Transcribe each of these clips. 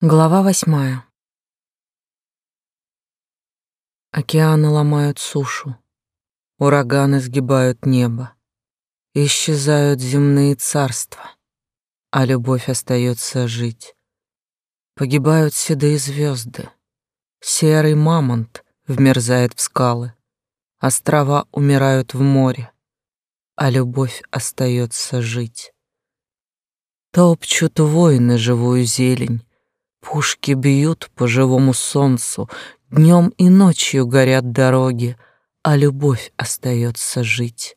Глава восьмая. Океаны ломают сушу, ураганы сгибают небо, исчезают земные царства, а любовь остается жить. Погибают седые звезды, серый мамонт вмерзает в скалы, острова умирают в море, а любовь остается жить. Топчут воины живую зелень, Пушки бьют по живому солнцу, Днем и ночью горят дороги, А любовь остается жить.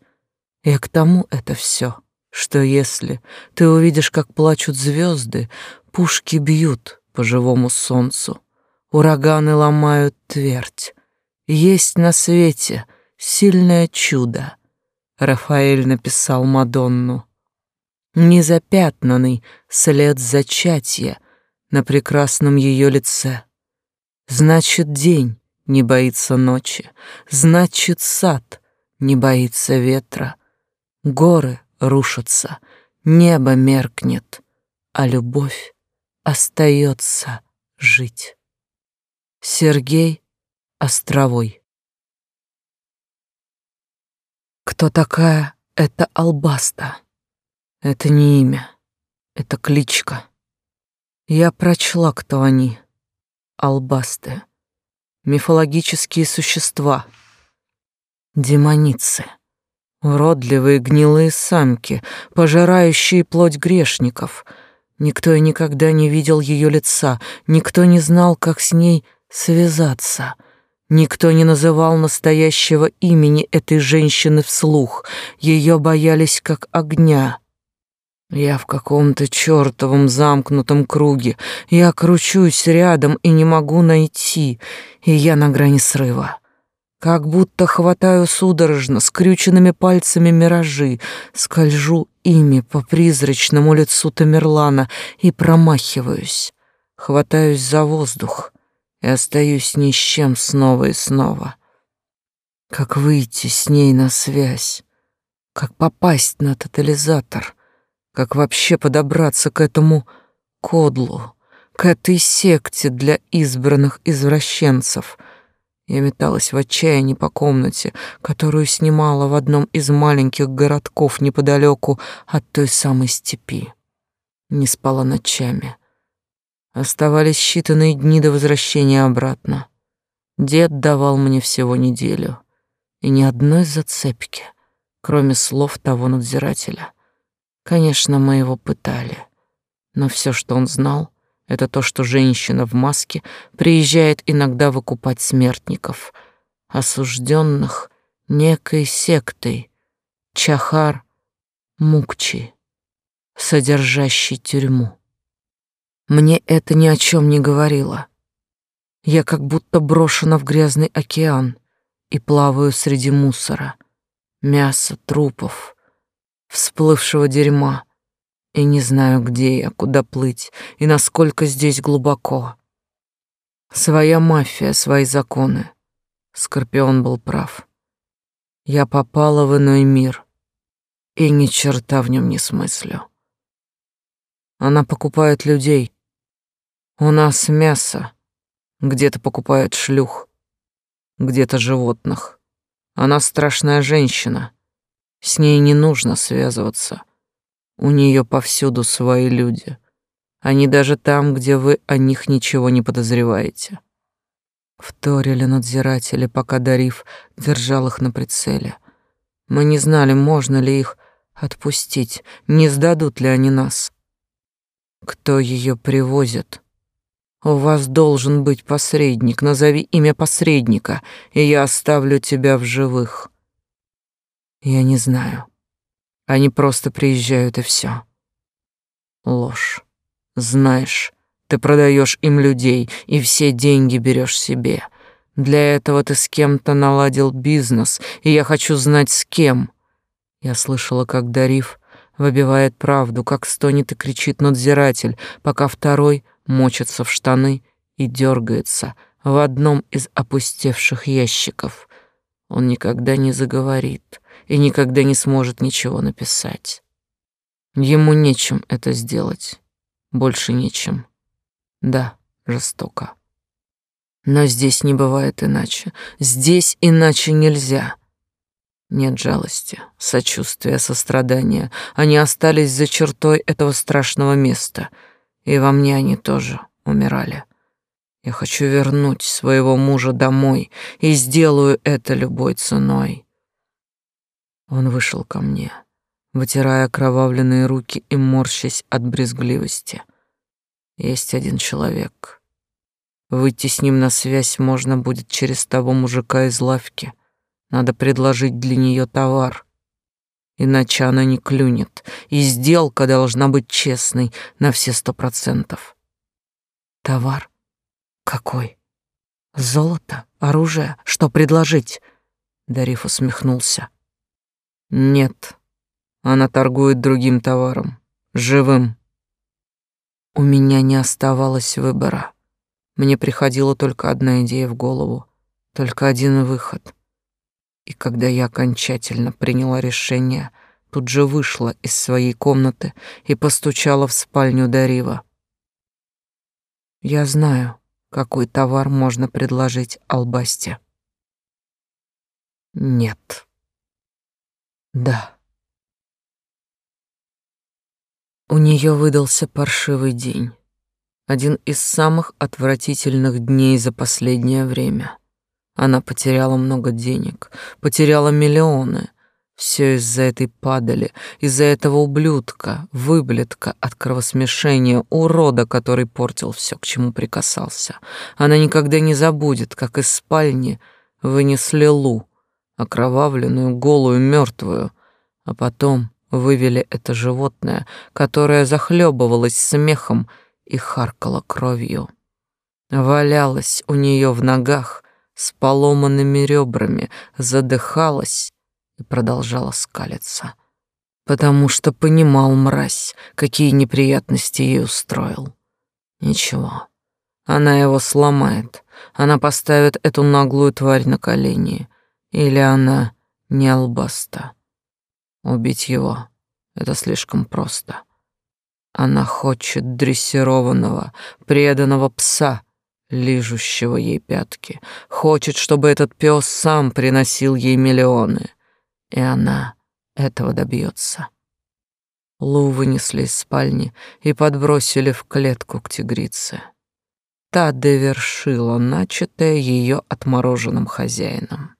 И к тому это все, что если Ты увидишь, как плачут звезды, Пушки бьют по живому солнцу, Ураганы ломают твердь. Есть на свете сильное чудо. Рафаэль написал Мадонну. Незапятнанный след зачатия — на прекрасном ее лице. Значит, день не боится ночи, значит, сад не боится ветра. Горы рушатся, небо меркнет, а любовь остается жить. Сергей Островой Кто такая эта Албаста? Это не имя, это кличка. Я прочла, кто они. Албасты. Мифологические существа. Демоницы. Уродливые гнилые самки, пожирающие плоть грешников. Никто и никогда не видел ее лица, никто не знал, как с ней связаться. Никто не называл настоящего имени этой женщины вслух. Ее боялись как огня. Я в каком-то чертовом замкнутом круге. Я кручусь рядом и не могу найти, и я на грани срыва. Как будто хватаю судорожно, скрюченными пальцами миражи, скольжу ими по призрачному лицу Тамерлана и промахиваюсь. Хватаюсь за воздух и остаюсь ни с чем снова и снова. Как выйти с ней на связь? Как попасть на тотализатор — как вообще подобраться к этому кодлу, к этой секте для избранных извращенцев? Я металась в отчаянии по комнате, которую снимала в одном из маленьких городков неподалеку от той самой степи. Не спала ночами. Оставались считанные дни до возвращения обратно. Дед давал мне всего неделю. И ни одной зацепки, кроме слов того надзирателя — Конечно, мы его пытали, но все, что он знал, это то, что женщина в маске приезжает иногда выкупать смертников, осужденных некой сектой Чахар Мукчи, содержащей тюрьму. Мне это ни о чем не говорило. Я как будто брошена в грязный океан и плаваю среди мусора, мяса, трупов — всплывшего дерьма. И не знаю, где я, куда плыть и насколько здесь глубоко. Своя мафия, свои законы. Скорпион был прав. Я попала в иной мир и ни черта в нем не смыслю. Она покупает людей. У нас мясо. Где-то покупают шлюх, где-то животных. Она страшная женщина — с ней не нужно связываться. У нее повсюду свои люди. Они даже там, где вы о них ничего не подозреваете. Вторили надзиратели, пока Дариф держал их на прицеле. Мы не знали, можно ли их отпустить, не сдадут ли они нас. Кто ее привозит? У вас должен быть посредник. Назови имя посредника, и я оставлю тебя в живых. Я не знаю. Они просто приезжают и все. Ложь. Знаешь, ты продаешь им людей и все деньги берешь себе. Для этого ты с кем-то наладил бизнес, и я хочу знать, с кем. Я слышала, как Дариф выбивает правду, как стонет и кричит надзиратель, пока второй мочится в штаны и дергается в одном из опустевших ящиков. Он никогда не заговорит, и никогда не сможет ничего написать. Ему нечем это сделать, больше нечем. Да, жестоко. Но здесь не бывает иначе. Здесь иначе нельзя. Нет жалости, сочувствия, сострадания. Они остались за чертой этого страшного места. И во мне они тоже умирали. Я хочу вернуть своего мужа домой и сделаю это любой ценой. Он вышел ко мне, вытирая окровавленные руки и морщась от брезгливости. Есть один человек. Выйти с ним на связь можно будет через того мужика из лавки. Надо предложить для нее товар. Иначе она не клюнет, и сделка должна быть честной на все сто процентов. Товар? Какой? Золото? Оружие? Что предложить? Дариф усмехнулся. Нет, она торгует другим товаром, живым. У меня не оставалось выбора. Мне приходила только одна идея в голову, только один выход. И когда я окончательно приняла решение, тут же вышла из своей комнаты и постучала в спальню Дарива. Я знаю, какой товар можно предложить Албасте. Нет. Да. У нее выдался паршивый день. Один из самых отвратительных дней за последнее время. Она потеряла много денег, потеряла миллионы. Все из-за этой падали, из-за этого ублюдка, выблетка от кровосмешения, урода, который портил все, к чему прикасался. Она никогда не забудет, как из спальни вынесли Лу, окровавленную, голую, мертвую, а потом вывели это животное, которое захлебывалось смехом и харкало кровью. Валялась у нее в ногах с поломанными ребрами, задыхалась и продолжала скалиться, потому что понимал мразь, какие неприятности ей устроил. Ничего, она его сломает, она поставит эту наглую тварь на колени, или она не албаста. Убить его — это слишком просто. Она хочет дрессированного, преданного пса, лижущего ей пятки. Хочет, чтобы этот пес сам приносил ей миллионы. И она этого добьется. Лу вынесли из спальни и подбросили в клетку к тигрице. Та довершила начатое ее отмороженным хозяином.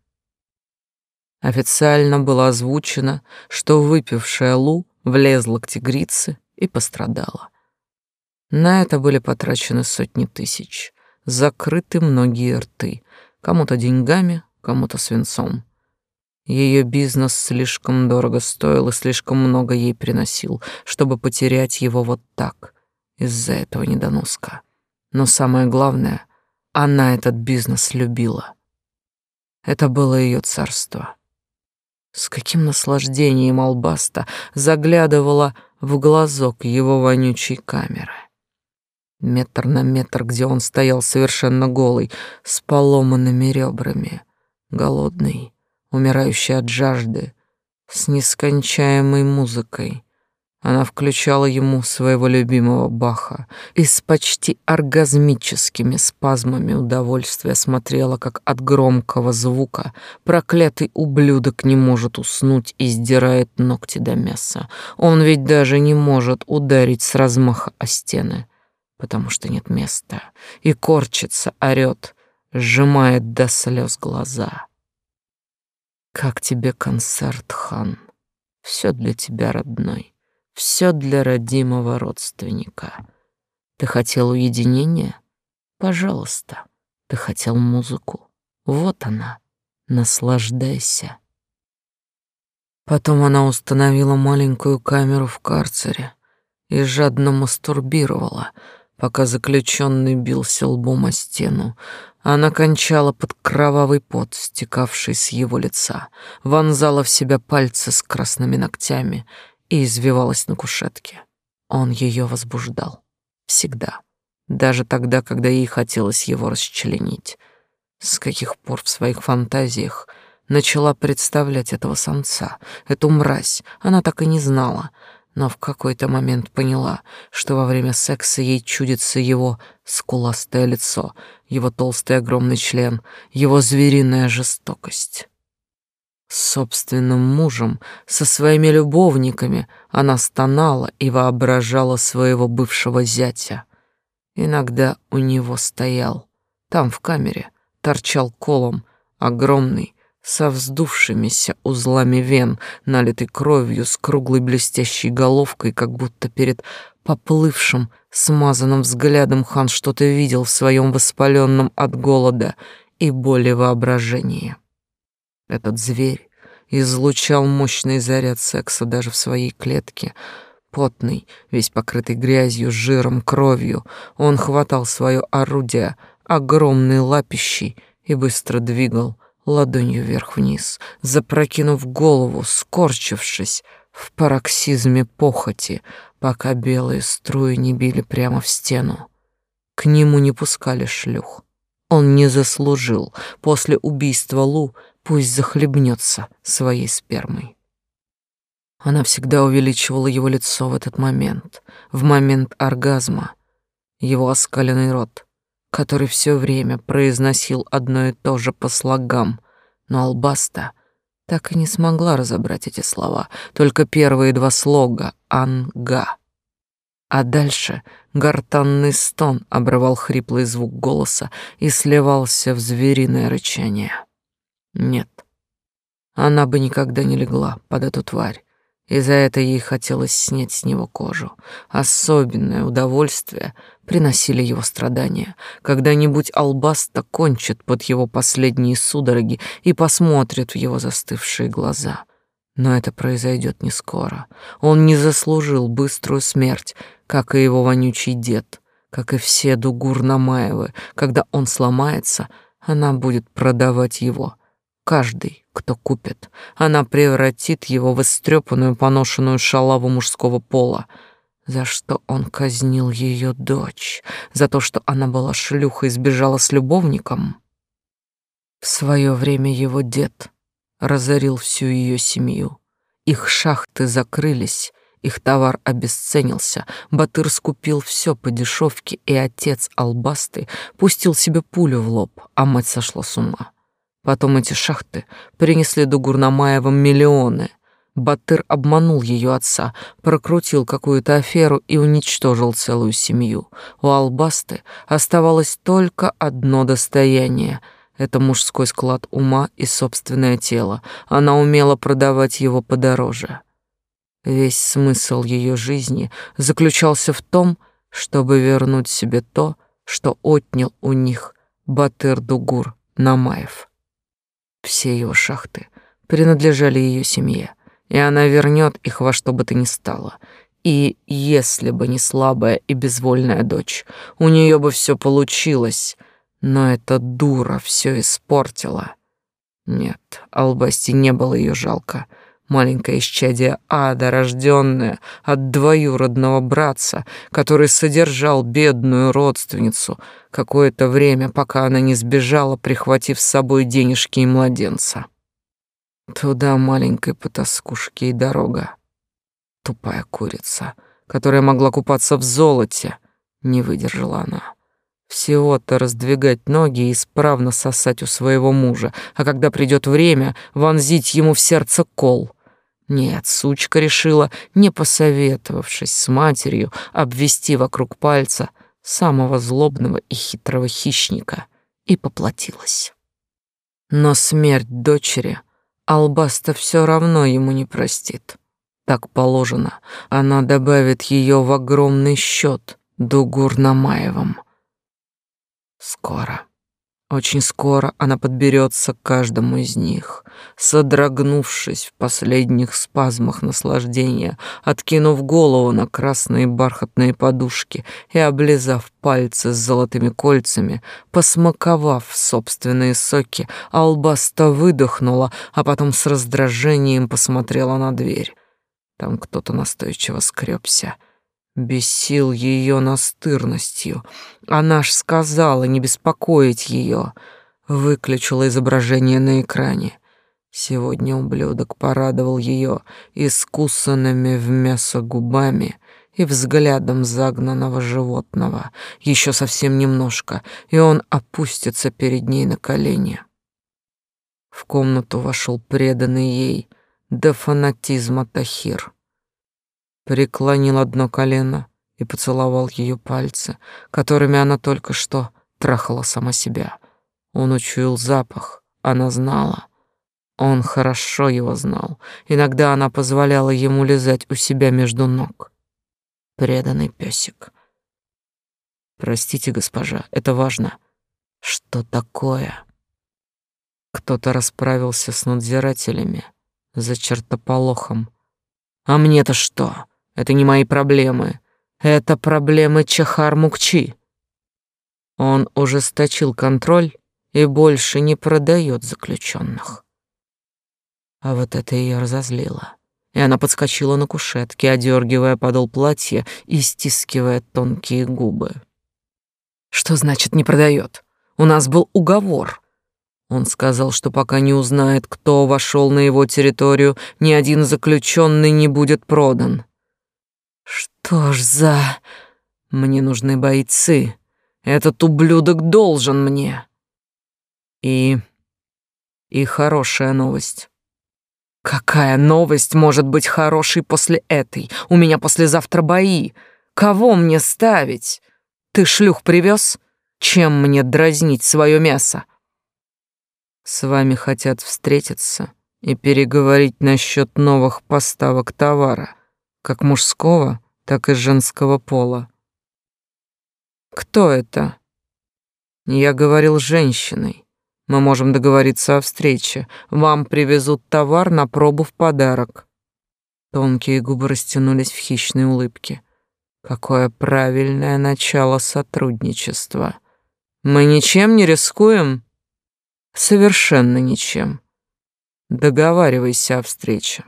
Официально было озвучено, что выпившая Лу влезла к тигрице и пострадала. На это были потрачены сотни тысяч, закрыты многие рты, кому-то деньгами, кому-то свинцом. Ее бизнес слишком дорого стоил и слишком много ей приносил, чтобы потерять его вот так, из-за этого недоноска. Но самое главное, она этот бизнес любила. Это было ее царство. С каким наслаждением Албаста заглядывала в глазок его вонючей камеры. Метр на метр, где он стоял совершенно голый, с поломанными ребрами, голодный, умирающий от жажды, с нескончаемой музыкой, она включала ему своего любимого Баха и с почти оргазмическими спазмами удовольствия смотрела, как от громкого звука проклятый ублюдок не может уснуть и сдирает ногти до мяса. Он ведь даже не может ударить с размаха о стены, потому что нет места, и корчится, орёт, сжимает до слез глаза. «Как тебе концерт, хан? Все для тебя, родной». Все для родимого родственника. Ты хотел уединения? Пожалуйста. Ты хотел музыку? Вот она. Наслаждайся. Потом она установила маленькую камеру в карцере и жадно мастурбировала, пока заключенный бился лбом о стену. Она кончала под кровавый пот, стекавший с его лица, вонзала в себя пальцы с красными ногтями — и извивалась на кушетке. Он ее возбуждал. Всегда. Даже тогда, когда ей хотелось его расчленить. С каких пор в своих фантазиях начала представлять этого самца, эту мразь, она так и не знала. но в какой-то момент поняла, что во время секса ей чудится его скуластое лицо, его толстый огромный член, его звериная жестокость. С собственным мужем, со своими любовниками она стонала и воображала своего бывшего зятя. Иногда у него стоял, там в камере, торчал колом, огромный, со вздувшимися узлами вен, налитый кровью, с круглой блестящей головкой, как будто перед поплывшим, смазанным взглядом хан что-то видел в своем воспаленном от голода и боли воображении. Этот зверь излучал мощный заряд секса даже в своей клетке, потный, весь покрытый грязью, жиром, кровью. Он хватал свое орудие, огромный лапищей, и быстро двигал, ладонью вверх-вниз, запрокинув голову, скорчившись в пароксизме похоти, пока белые струи не били прямо в стену. К нему не пускали шлюх. Он не заслужил после убийства Лу, пусть захлебнется своей спермой. Она всегда увеличивала его лицо в этот момент, в момент оргазма, его оскаленный рот — который все время произносил одно и то же по слогам, но Албаста так и не смогла разобрать эти слова, только первые два слога «анга». А дальше гортанный стон обрывал хриплый звук голоса и сливался в звериное рычание. Нет, она бы никогда не легла под эту тварь, и за это ей хотелось снять с него кожу. Особенное удовольствие приносили его страдания. Когда-нибудь Албаста кончит под его последние судороги и посмотрит в его застывшие глаза. Но это произойдет не скоро. Он не заслужил быструю смерть, как и его вонючий дед, как и все Дугур Намаевы. Когда он сломается, она будет продавать его — Каждый, кто купит, она превратит его в истрепанную поношенную шалаву мужского пола. За что он казнил ее дочь? За то, что она была шлюхой и сбежала с любовником? В свое время его дед разорил всю ее семью. Их шахты закрылись, их товар обесценился, Батыр скупил все по дешевке, и отец Албасты пустил себе пулю в лоб, а мать сошла с ума. Потом эти шахты принесли до Гурнамаевым миллионы. Батыр обманул ее отца, прокрутил какую-то аферу и уничтожил целую семью. У Албасты оставалось только одно достояние — это мужской склад ума и собственное тело. Она умела продавать его подороже. Весь смысл ее жизни заключался в том, чтобы вернуть себе то, что отнял у них Батыр-Дугур Намаев. Все его шахты принадлежали ее семье, и она вернет их во что бы то ни стало. И если бы не слабая и безвольная дочь, у нее бы все получилось, но эта дура все испортила. Нет, Албасти не было ее жалко. Маленькое исчадие ада, рожденное от двоюродного братца, который содержал бедную родственницу какое-то время, пока она не сбежала, прихватив с собой денежки и младенца. Туда маленькой потаскушке и дорога. Тупая курица, которая могла купаться в золоте, не выдержала она. Всего-то раздвигать ноги и исправно сосать у своего мужа, а когда придет время, вонзить ему в сердце кол — нет, сучка решила, не посоветовавшись с матерью, обвести вокруг пальца самого злобного и хитрого хищника и поплатилась. Но смерть дочери Албаста все равно ему не простит. Так положено, она добавит ее в огромный счет Дугур Намаевым. Скоро. Очень скоро она подберется к каждому из них, содрогнувшись в последних спазмах наслаждения, откинув голову на красные бархатные подушки и облизав пальцы с золотыми кольцами, посмаковав собственные соки, Албаста выдохнула, а потом с раздражением посмотрела на дверь. Там кто-то настойчиво скребся — Бесил ее настырностью. Она ж сказала не беспокоить ее. Выключила изображение на экране. Сегодня ублюдок порадовал ее искусанными в мясо губами и взглядом загнанного животного. Еще совсем немножко, и он опустится перед ней на колени. В комнату вошел преданный ей до фанатизма Тахир. Преклонил одно колено и поцеловал ее пальцы, которыми она только что трахала сама себя. Он учуял запах, она знала. Он хорошо его знал. Иногда она позволяла ему лизать у себя между ног. Преданный песик. Простите, госпожа, это важно. Что такое? Кто-то расправился с надзирателями за чертополохом. А мне-то что? Это не мои проблемы. Это проблемы Чахар-Мукчи. Он ужесточил контроль и больше не продает заключенных. А вот это ее разозлило. И она подскочила на кушетке, одергивая подол платья и стискивая тонкие губы. Что значит не продает? У нас был уговор. Он сказал, что пока не узнает, кто вошел на его территорию, ни один заключенный не будет продан. Что ж за... Мне нужны бойцы. Этот ублюдок должен мне. И... И хорошая новость. Какая новость может быть хорошей после этой? У меня послезавтра бои. Кого мне ставить? Ты шлюх привез? Чем мне дразнить свое мясо? С вами хотят встретиться и переговорить насчет новых поставок товара, как мужского, так и женского пола. Кто это? Я говорил с женщиной. Мы можем договориться о встрече. Вам привезут товар на пробу в подарок. Тонкие губы растянулись в хищной улыбке. Какое правильное начало сотрудничества. Мы ничем не рискуем? Совершенно ничем. Договаривайся о встрече.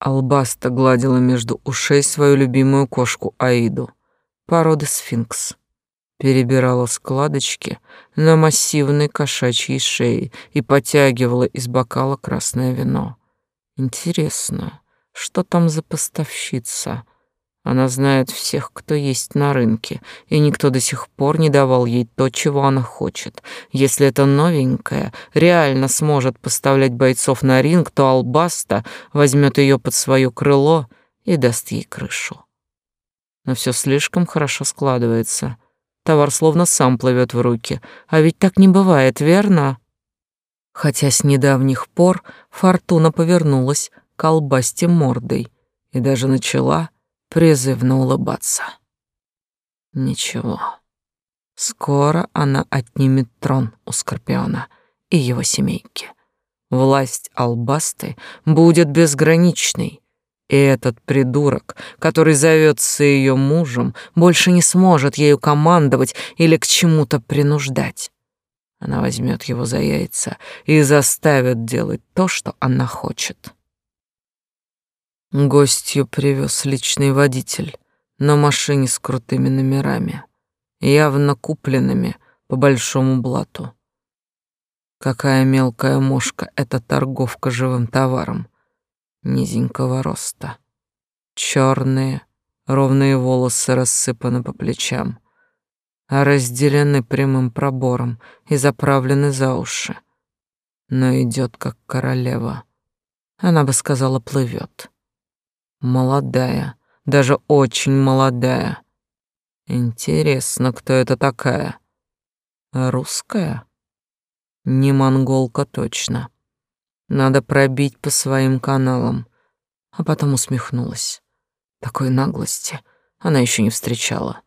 Албаста гладила между ушей свою любимую кошку Аиду, породы сфинкс перебирала складочки на массивной кошачьей шее и потягивала из бокала красное вино. Интересно, что там за поставщица? Она знает всех, кто есть на рынке, и никто до сих пор не давал ей то, чего она хочет. Если это новенькая реально сможет поставлять бойцов на ринг, то Албаста возьмет ее под свое крыло и даст ей крышу. Но все слишком хорошо складывается — Товар словно сам плывет в руки. А ведь так не бывает, верно? Хотя с недавних пор Фортуна повернулась к албасте мордой и даже начала призывно улыбаться. Ничего. Скоро она отнимет трон у Скорпиона и его семейки. Власть Албасты будет безграничной, и этот придурок, который зовется ее мужем, больше не сможет ею командовать или к чему-то принуждать. Она возьмет его за яйца и заставит делать то, что она хочет. Гостью привез личный водитель на машине с крутыми номерами, явно купленными по большому блату. Какая мелкая мошка эта торговка живым товаром низенького роста. Черные, ровные волосы рассыпаны по плечам, а разделены прямым пробором и заправлены за уши. Но идет как королева. Она бы сказала, плывет. Молодая, даже очень молодая. Интересно, кто это такая? Русская? Не монголка точно. Надо пробить по своим каналам. А потом усмехнулась. Такой наглости она еще не встречала.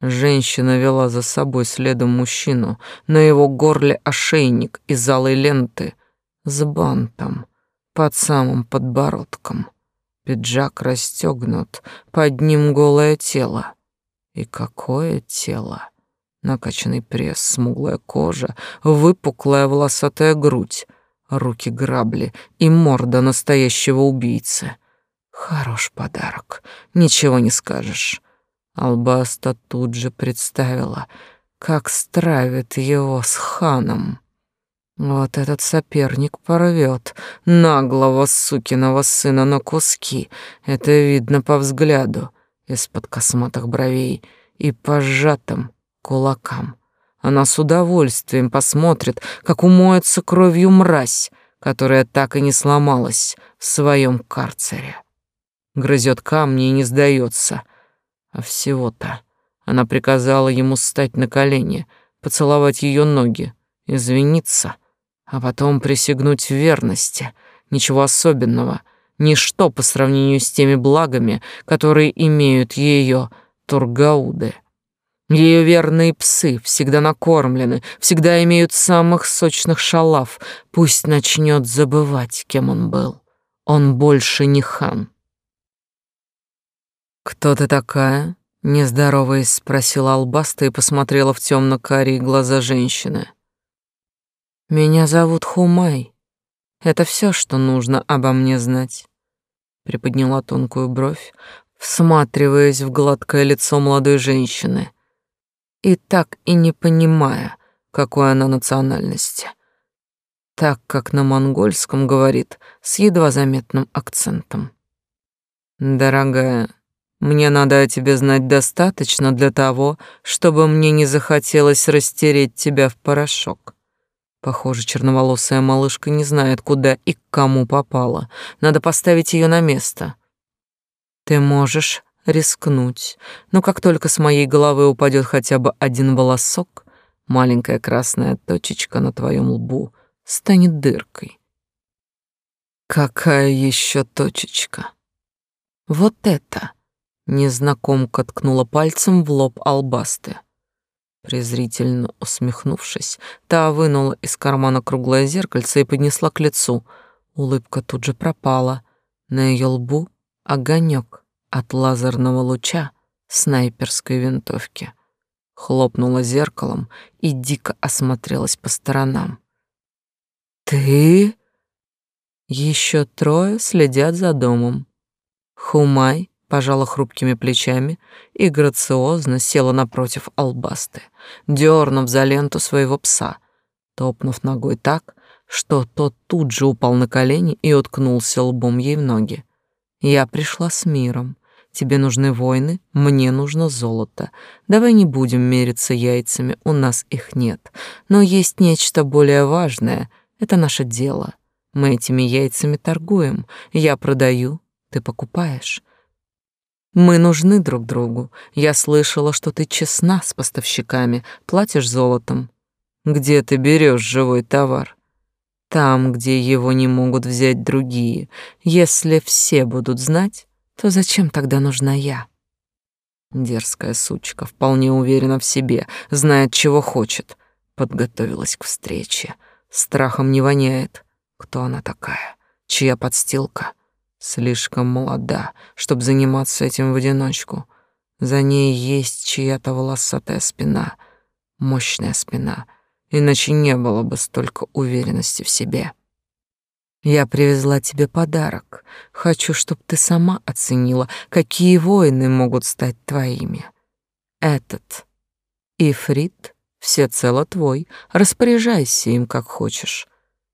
Женщина вела за собой следом мужчину, на его горле ошейник из алой ленты с бантом под самым подбородком. Пиджак расстегнут, под ним голое тело. И какое тело! Накачанный пресс, смуглая кожа, выпуклая волосатая грудь, руки грабли и морда настоящего убийцы. Хорош подарок, ничего не скажешь. Албаста тут же представила, как стравит его с ханом. Вот этот соперник порвет наглого сукиного сына на куски. Это видно по взгляду из-под косматых бровей и пожатым кулакам. Она с удовольствием посмотрит, как умоется кровью мразь, которая так и не сломалась в своем карцере. Грызет камни и не сдается. А всего-то она приказала ему встать на колени, поцеловать ее ноги, извиниться, а потом присягнуть в верности. Ничего особенного, ничто по сравнению с теми благами, которые имеют ее тургауды. Ее верные псы всегда накормлены, всегда имеют самых сочных шалав. Пусть начнет забывать, кем он был. Он больше не хан. «Кто ты такая?» — нездороваясь, спросила Албаста и посмотрела в темно-карие глаза женщины. «Меня зовут Хумай. Это все, что нужно обо мне знать». Приподняла тонкую бровь, всматриваясь в гладкое лицо молодой женщины — и так и не понимая, какой она национальности. Так как на монгольском говорит с едва заметным акцентом. «Дорогая, мне надо о тебе знать достаточно для того, чтобы мне не захотелось растереть тебя в порошок». Похоже, черноволосая малышка не знает, куда и к кому попала. Надо поставить ее на место. Ты можешь рискнуть, но как только с моей головы упадет хотя бы один волосок, маленькая красная точечка на твоем лбу станет дыркой. Какая еще точечка? Вот это! Незнакомка ткнула пальцем в лоб албасты. Презрительно усмехнувшись, та вынула из кармана круглое зеркальце и поднесла к лицу. Улыбка тут же пропала. На ее лбу огонек от лазерного луча снайперской винтовки. Хлопнула зеркалом и дико осмотрелась по сторонам. «Ты?» Еще трое следят за домом. Хумай пожала хрупкими плечами и грациозно села напротив албасты, дернув за ленту своего пса, топнув ногой так, что тот тут же упал на колени и уткнулся лбом ей в ноги. Я пришла с миром, Тебе нужны войны, мне нужно золото. Давай не будем мериться яйцами, у нас их нет. Но есть нечто более важное. Это наше дело. Мы этими яйцами торгуем. Я продаю, ты покупаешь. Мы нужны друг другу. Я слышала, что ты честна с поставщиками, платишь золотом. Где ты берешь живой товар? Там, где его не могут взять другие. Если все будут знать, то зачем тогда нужна я? Дерзкая сучка, вполне уверена в себе, знает, чего хочет. Подготовилась к встрече. Страхом не воняет. Кто она такая? Чья подстилка? Слишком молода, чтобы заниматься этим в одиночку. За ней есть чья-то волосатая спина, мощная спина, иначе не было бы столько уверенности в себе. Я привезла тебе подарок. Хочу, чтобы ты сама оценила, какие воины могут стать твоими. Этот Ифрит всецело твой. Распоряжайся им, как хочешь.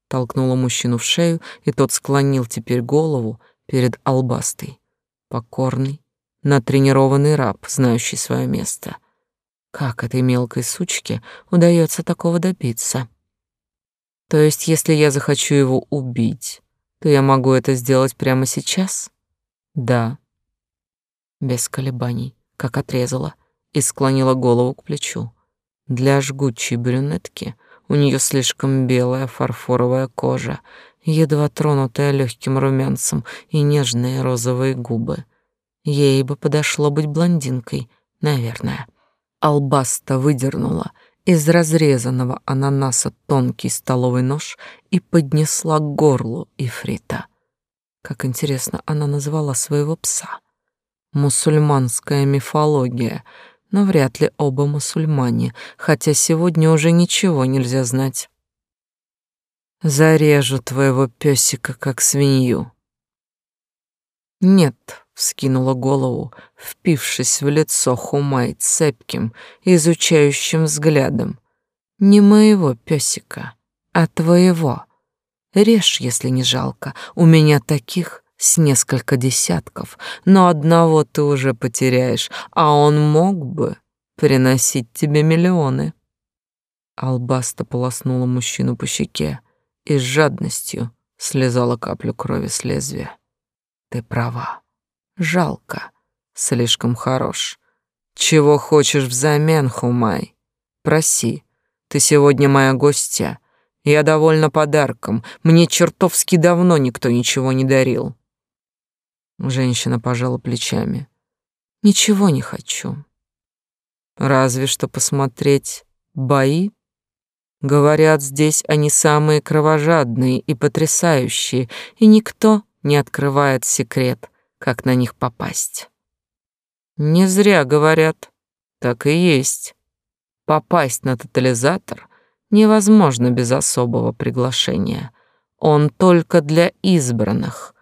Толкнула мужчину в шею, и тот склонил теперь голову перед албастой. Покорный, натренированный раб, знающий свое место. Как этой мелкой сучке удается такого добиться? То есть, если я захочу его убить, то я могу это сделать прямо сейчас? Да. Без колебаний, как отрезала и склонила голову к плечу. Для жгучей брюнетки у нее слишком белая фарфоровая кожа, едва тронутая легким румянцем и нежные розовые губы. Ей бы подошло быть блондинкой, наверное. Албаста выдернула из разрезанного ананаса тонкий столовый нож и поднесла к горлу Ифрита. Как интересно она назвала своего пса. Мусульманская мифология, но вряд ли оба мусульмане, хотя сегодня уже ничего нельзя знать. Зарежу твоего песика как свинью. Нет, вскинула голову, впившись в лицо Хумай цепким, изучающим взглядом. Не моего песика, а твоего. Режь, если не жалко. У меня таких с несколько десятков, но одного ты уже потеряешь, а он мог бы приносить тебе миллионы. Албаста полоснула мужчину по щеке и с жадностью слезала каплю крови с лезвия. Ты права. Жалко. Слишком хорош. Чего хочешь взамен, Хумай? Проси. Ты сегодня моя гостья. Я довольна подарком. Мне чертовски давно никто ничего не дарил. Женщина пожала плечами. Ничего не хочу. Разве что посмотреть бои. Говорят, здесь они самые кровожадные и потрясающие, и никто не открывает секрет, как на них попасть. Не зря говорят, так и есть. Попасть на тотализатор невозможно без особого приглашения. Он только для избранных.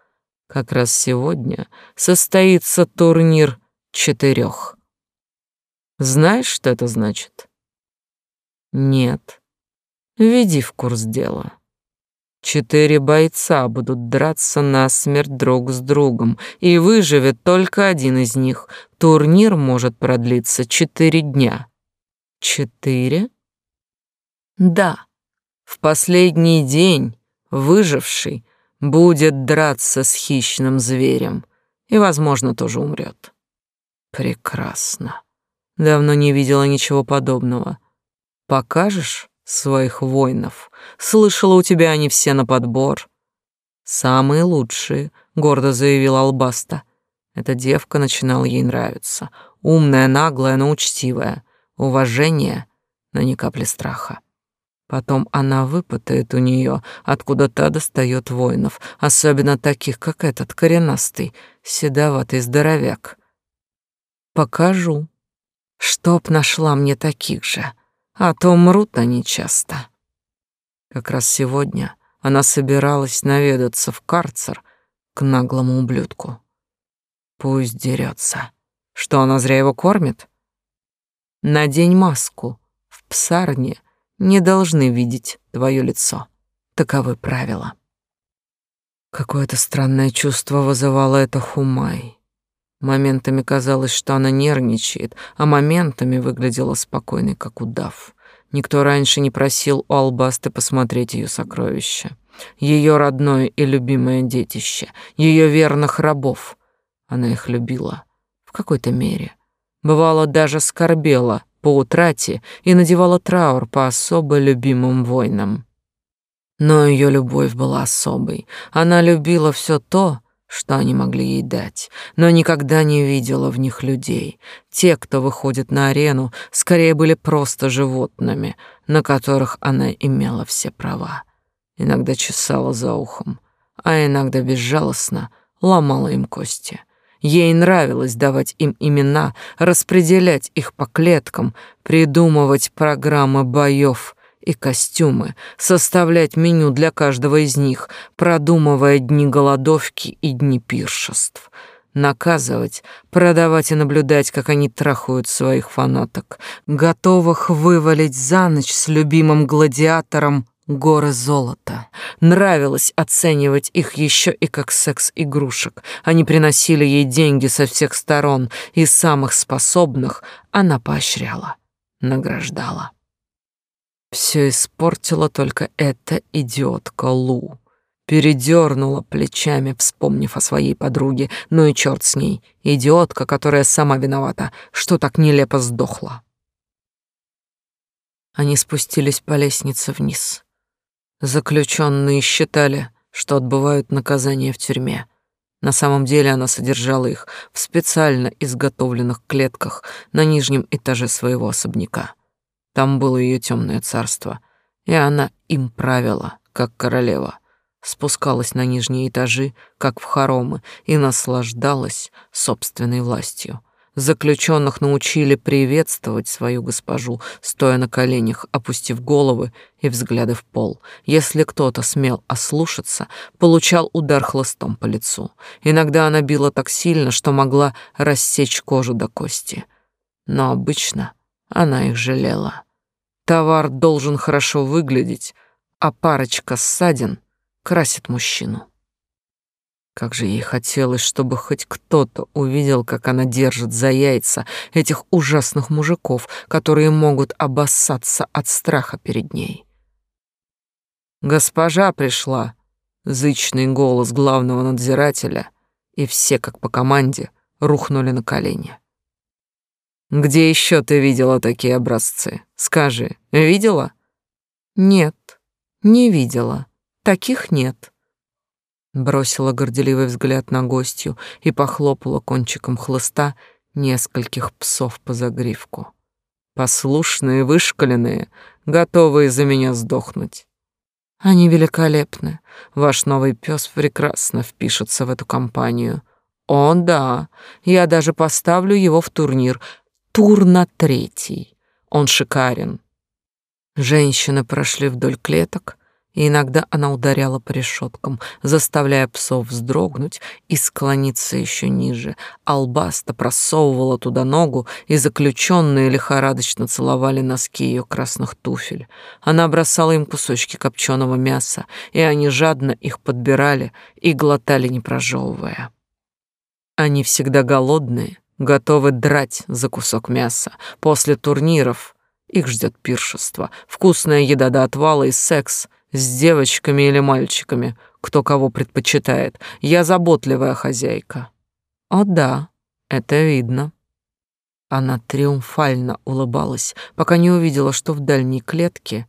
Как раз сегодня состоится турнир четырех. Знаешь, что это значит? Нет. Введи в курс дела. Четыре бойца будут драться насмерть друг с другом, и выживет только один из них. Турнир может продлиться четыре дня. Четыре? Да. В последний день выживший будет драться с хищным зверем и, возможно, тоже умрет. Прекрасно. Давно не видела ничего подобного. Покажешь своих воинов? Слышала, у тебя они все на подбор. Самые лучшие, гордо заявила Албаста. Эта девка начинала ей нравиться. Умная, наглая, но учтивая. Уважение, но ни капли страха. Потом она выпытает у нее, откуда та достает воинов, особенно таких, как этот коренастый, седоватый здоровяк. Покажу, Чтоб нашла мне таких же, а то мрут они часто. Как раз сегодня она собиралась наведаться в карцер к наглому ублюдку. Пусть дерется. Что, она зря его кормит? Надень маску. В псарне не должны видеть твое лицо. Таковы правила. Какое-то странное чувство вызывало это Хумай. Моментами казалось, что она нервничает, а моментами выглядела спокойной, как удав. Никто раньше не просил у Албасты посмотреть ее сокровища. Ее родное и любимое детище, ее верных рабов. Она их любила в какой-то мере. Бывало, даже скорбела по утрате и надевала траур по особо любимым воинам. Но ее любовь была особой. Она любила все то, что они могли ей дать, но никогда не видела в них людей. Те, кто выходит на арену, скорее были просто животными, на которых она имела все права. Иногда чесала за ухом, а иногда безжалостно ломала им кости. Ей нравилось давать им имена, распределять их по клеткам, придумывать программы боев и костюмы, составлять меню для каждого из них, продумывая дни голодовки и дни пиршеств, наказывать, продавать и наблюдать, как они трахают своих фанаток, готовых вывалить за ночь с любимым гладиатором горы золота. Нравилось оценивать их еще и как секс-игрушек. Они приносили ей деньги со всех сторон, и самых способных она поощряла, награждала. Все испортила только эта идиотка Лу. Передернула плечами, вспомнив о своей подруге. Ну и черт с ней. Идиотка, которая сама виновата, что так нелепо сдохла. Они спустились по лестнице вниз. Заключенные считали, что отбывают наказание в тюрьме. На самом деле она содержала их в специально изготовленных клетках на нижнем этаже своего особняка. Там было ее темное царство, и она им правила, как королева. Спускалась на нижние этажи, как в хоромы, и наслаждалась собственной властью. Заключенных научили приветствовать свою госпожу, стоя на коленях, опустив головы и взгляды в пол. Если кто-то смел ослушаться, получал удар хлыстом по лицу. Иногда она била так сильно, что могла рассечь кожу до кости. Но обычно она их жалела. Товар должен хорошо выглядеть, а парочка ссадин красит мужчину. Как же ей хотелось, чтобы хоть кто-то увидел, как она держит за яйца этих ужасных мужиков, которые могут обоссаться от страха перед ней. «Госпожа пришла!» — зычный голос главного надзирателя, и все, как по команде, рухнули на колени. «Где еще ты видела такие образцы? Скажи, видела?» «Нет, не видела. Таких нет». Бросила горделивый взгляд на гостью и похлопала кончиком хлыста нескольких псов по загривку. Послушные, вышкаленные, готовые за меня сдохнуть. Они великолепны. Ваш новый пес прекрасно впишется в эту компанию. О, да, я даже поставлю его в турнир. Тур на третий. Он шикарен. Женщины прошли вдоль клеток, и иногда она ударяла по решеткам, заставляя псов вздрогнуть и склониться еще ниже. Албаста просовывала туда ногу, и заключенные лихорадочно целовали носки ее красных туфель. Она бросала им кусочки копченого мяса, и они жадно их подбирали и глотали, не прожевывая. Они всегда голодные, готовы драть за кусок мяса. После турниров их ждет пиршество, вкусная еда до отвала и секс с девочками или мальчиками, кто кого предпочитает. Я заботливая хозяйка. О да, это видно. Она триумфально улыбалась, пока не увидела, что в дальней клетке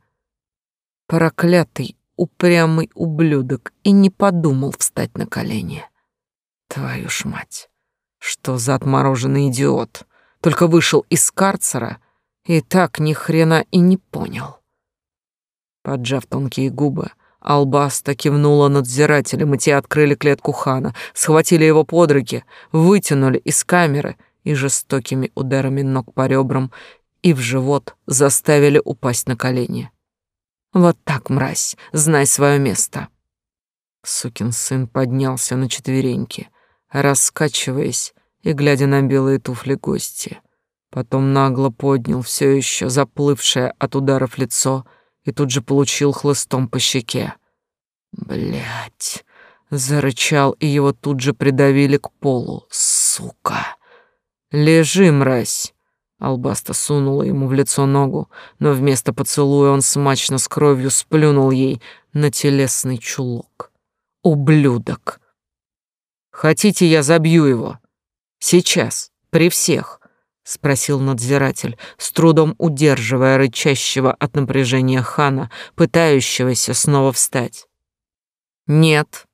проклятый упрямый ублюдок и не подумал встать на колени. Твою ж мать, что за отмороженный идиот. Только вышел из карцера и так ни хрена и не понял. Поджав тонкие губы, Албаста кивнула надзирателям, и те открыли клетку хана, схватили его под руки, вытянули из камеры и жестокими ударами ног по ребрам и в живот заставили упасть на колени. «Вот так, мразь, знай свое место!» Сукин сын поднялся на четвереньки, раскачиваясь и глядя на белые туфли гости. Потом нагло поднял все еще заплывшее от ударов лицо — и тут же получил хлыстом по щеке. Блять, зарычал, и его тут же придавили к полу. Сука! Лежи, мразь! Албаста сунула ему в лицо ногу, но вместо поцелуя он смачно с кровью сплюнул ей на телесный чулок. Ублюдок! Хотите, я забью его? Сейчас, при всех спросил надзиратель, с трудом удерживая рычащего от напряжения хана, пытающегося снова встать. Нет.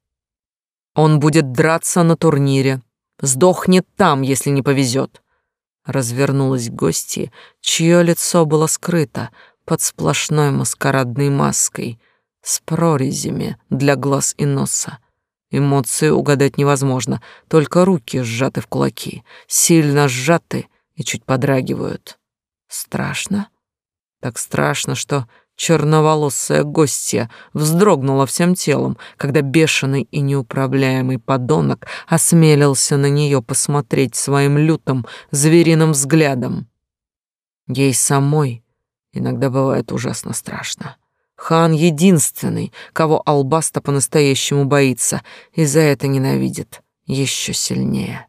Он будет драться на турнире. Сдохнет там, если не повезет. Развернулась к гости, чье лицо было скрыто под сплошной маскарадной маской с прорезями для глаз и носа. Эмоции угадать невозможно, только руки сжаты в кулаки, сильно сжаты и чуть подрагивают. Страшно? Так страшно, что черноволосая гостья вздрогнула всем телом, когда бешеный и неуправляемый подонок осмелился на нее посмотреть своим лютым звериным взглядом. Ей самой иногда бывает ужасно страшно. Хан единственный, кого Албаста по-настоящему боится, и за это ненавидит еще сильнее.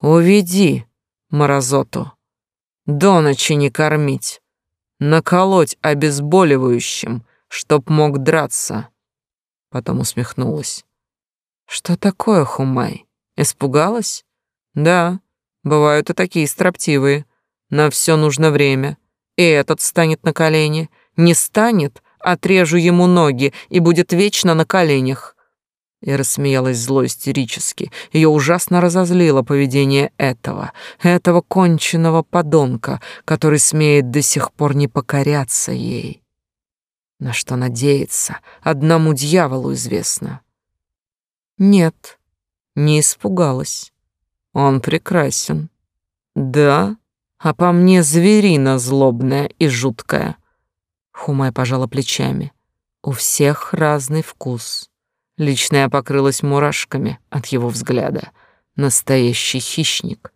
«Уведи!» морозоту. До ночи не кормить, наколоть обезболивающим, чтоб мог драться. Потом усмехнулась. Что такое, Хумай? Испугалась? Да, бывают и такие строптивые. На все нужно время. И этот станет на колени. Не станет, отрежу ему ноги и будет вечно на коленях и рассмеялась зло истерически. Ее ужасно разозлило поведение этого, этого конченного подонка, который смеет до сих пор не покоряться ей. На что надеяться, одному дьяволу известно. Нет, не испугалась. Он прекрасен. Да, а по мне зверина злобная и жуткая. Хумай пожала плечами. У всех разный вкус. Лично я покрылась мурашками от его взгляда. Настоящий хищник.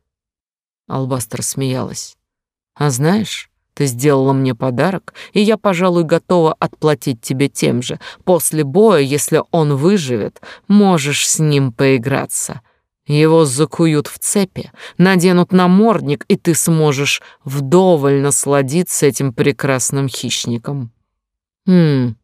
Албастер смеялась. А знаешь, Ты сделала мне подарок, и я, пожалуй, готова отплатить тебе тем же. После боя, если он выживет, можешь с ним поиграться. Его закуют в цепи, наденут намордник, и ты сможешь вдоволь насладиться этим прекрасным хищником. Хм,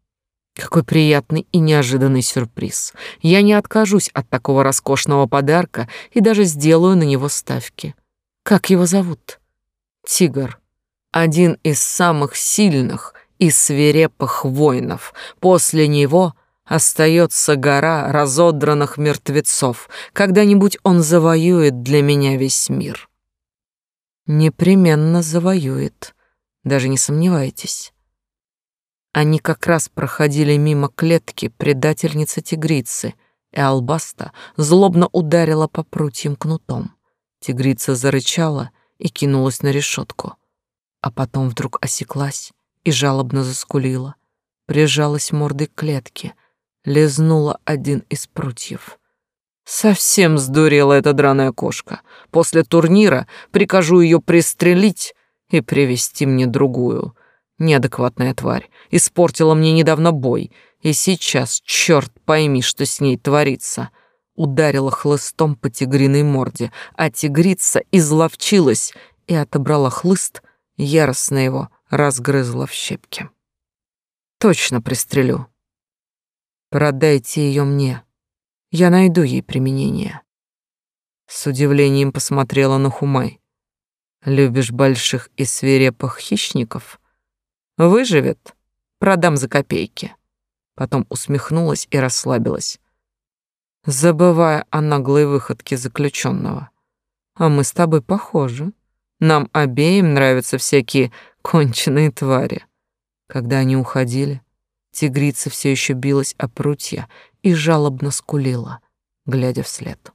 какой приятный и неожиданный сюрприз. Я не откажусь от такого роскошного подарка и даже сделаю на него ставки. Как его зовут? Тигр один из самых сильных и свирепых воинов. После него остается гора разодранных мертвецов. Когда-нибудь он завоюет для меня весь мир. Непременно завоюет, даже не сомневайтесь. Они как раз проходили мимо клетки предательницы-тигрицы, и Албаста злобно ударила по прутьям кнутом. Тигрица зарычала и кинулась на решетку а потом вдруг осеклась и жалобно заскулила, прижалась мордой к клетке, лизнула один из прутьев. Совсем сдурела эта драная кошка. После турнира прикажу ее пристрелить и привести мне другую. Неадекватная тварь. Испортила мне недавно бой, и сейчас, черт пойми, что с ней творится. Ударила хлыстом по тигриной морде, а тигрица изловчилась и отобрала хлыст — яростно его разгрызла в щепки. Точно пристрелю. Продайте ее мне. Я найду ей применение. С удивлением посмотрела на Хумай. Любишь больших и свирепых хищников? Выживет? Продам за копейки. Потом усмехнулась и расслабилась, забывая о наглой выходке заключенного. А мы с тобой похожи. Нам обеим нравятся всякие конченые твари. Когда они уходили, тигрица все еще билась о прутья и жалобно скулила, глядя вслед.